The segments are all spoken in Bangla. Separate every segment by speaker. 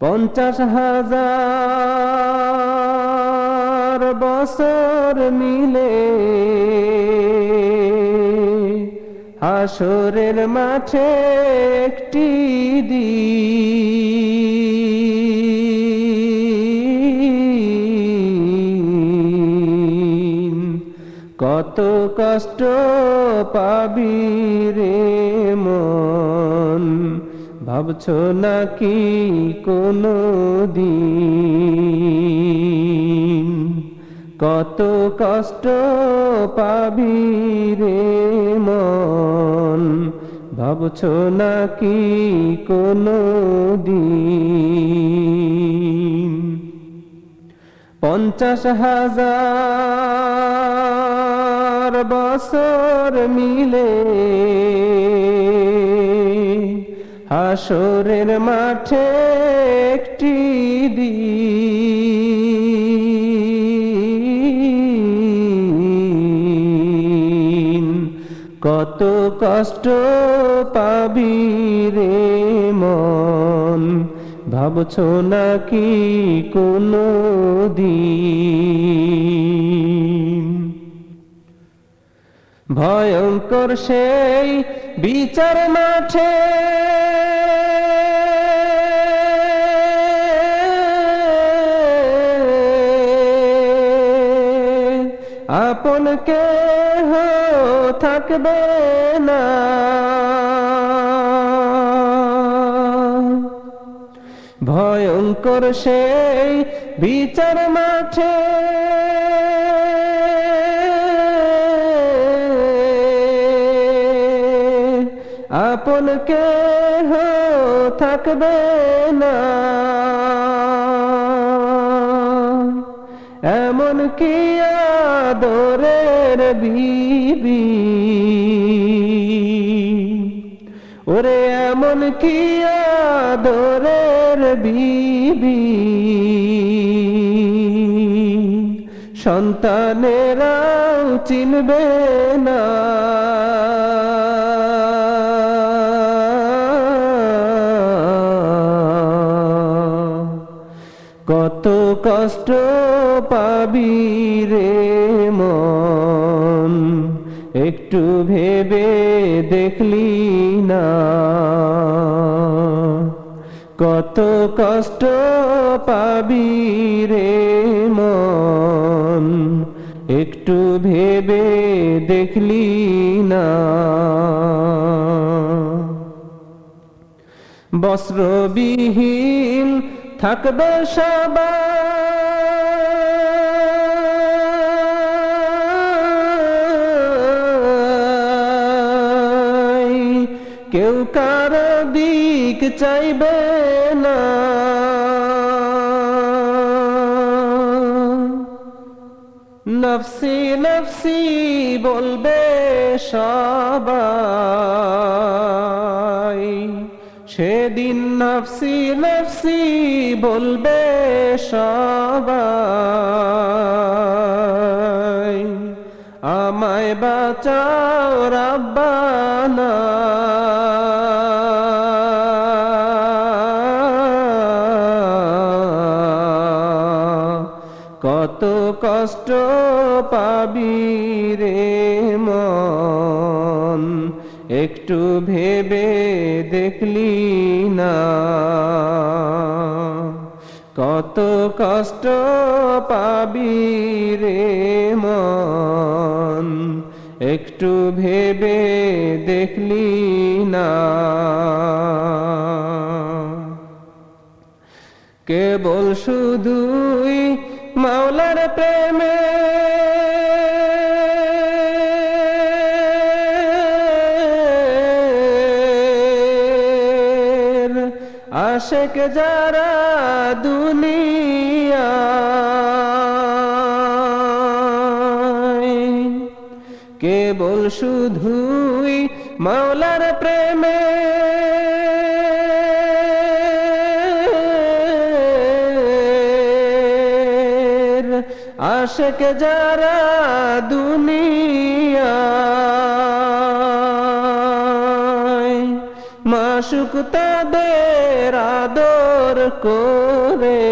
Speaker 1: পঞ্চাশ হাজার বছর মিলে হাসরের মাঠে একটি দিন। কত কষ্ট পাবি রে ভাবছ নাকি কোনো দিন কত কষ্ট পাবি রে মন? ভাবছ নাকি কোনো দিন পঞ্চাশ হাজার বছর মিলে হাসরের মাঠে একটি দিন। কত কষ্ট পাবি রে মন, ভাবছ নাকি কোনো দিন? ভয়ঙ্কর সেই বিচার মাঠে আপন কেহ থাকবে না। ভয়ঙ্কর সেই বিচার মাঠে আপন কেহ থাকবে না। এমন কি আদরের বিবি? ওরে এমন কি আদরের বিবি? সন্তানেরাও চিনবে না। কত কষ্ট পাবি রে মন। একটু ভেবে দেখলি না। কত কষ্ট পাবি রে মন। একটু ভেবে দেখলি না। বস্ত্রবিহীন থাকবে সবাই কেউ কার দিক চাইবে না। নফসি নফসি বলবে সবাই, সেদিন নফসি নফসি বলবে সবাই, আমায় বাঁচাও রাব্বানা। কত কষ্ট পাবি রে মন। একটু ভেবে দেখলি না। কত কষ্ট পাবি রে মন। একটু ভেবে দেখলি না। কেবল শুধুই মাওলার প্রেমে। আশেক যারা দুনিয়া কেবল শুধুই মাওলার প্রেমে। আশেক যারা দুনিয়া। মাসুক তাদের আদর করে।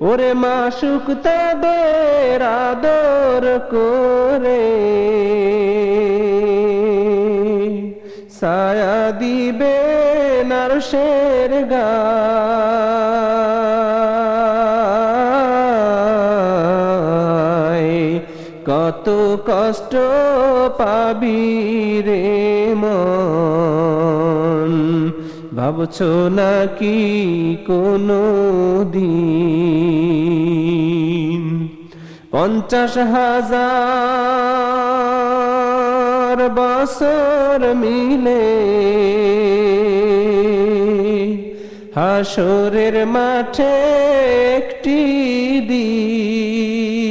Speaker 1: ওরে মাসুক তাদের আদর করে। সায়া দিবে নারশের গায় কত কষ্ট পাবি রে মন? ভাবছ নাকি কোনো দিন? পঞ্চাশ হাজার বছর মিলে হাসরের মাঠে একটি দিন।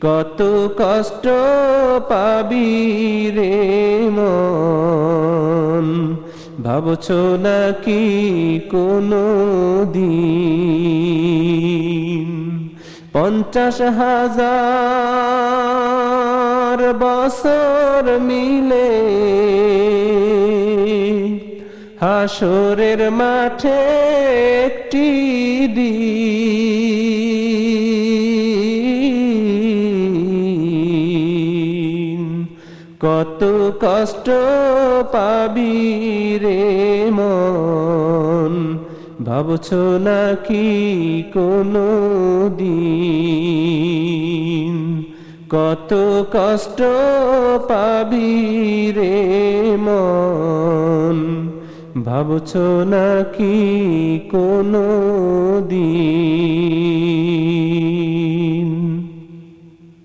Speaker 1: কত কষ্ট পাবি রে মন? ভাবছ নাকি কোনো দিন পঞ্চাশ হাজার বছর মিলে হাসরের মাঠে একটি দিন কত কষ্ট পাবি রে মন? ভাবছ নাকি কোনো দিন? কত কষ্ট পাবি রে মন? ভাবছ নাকি কোনো দিন?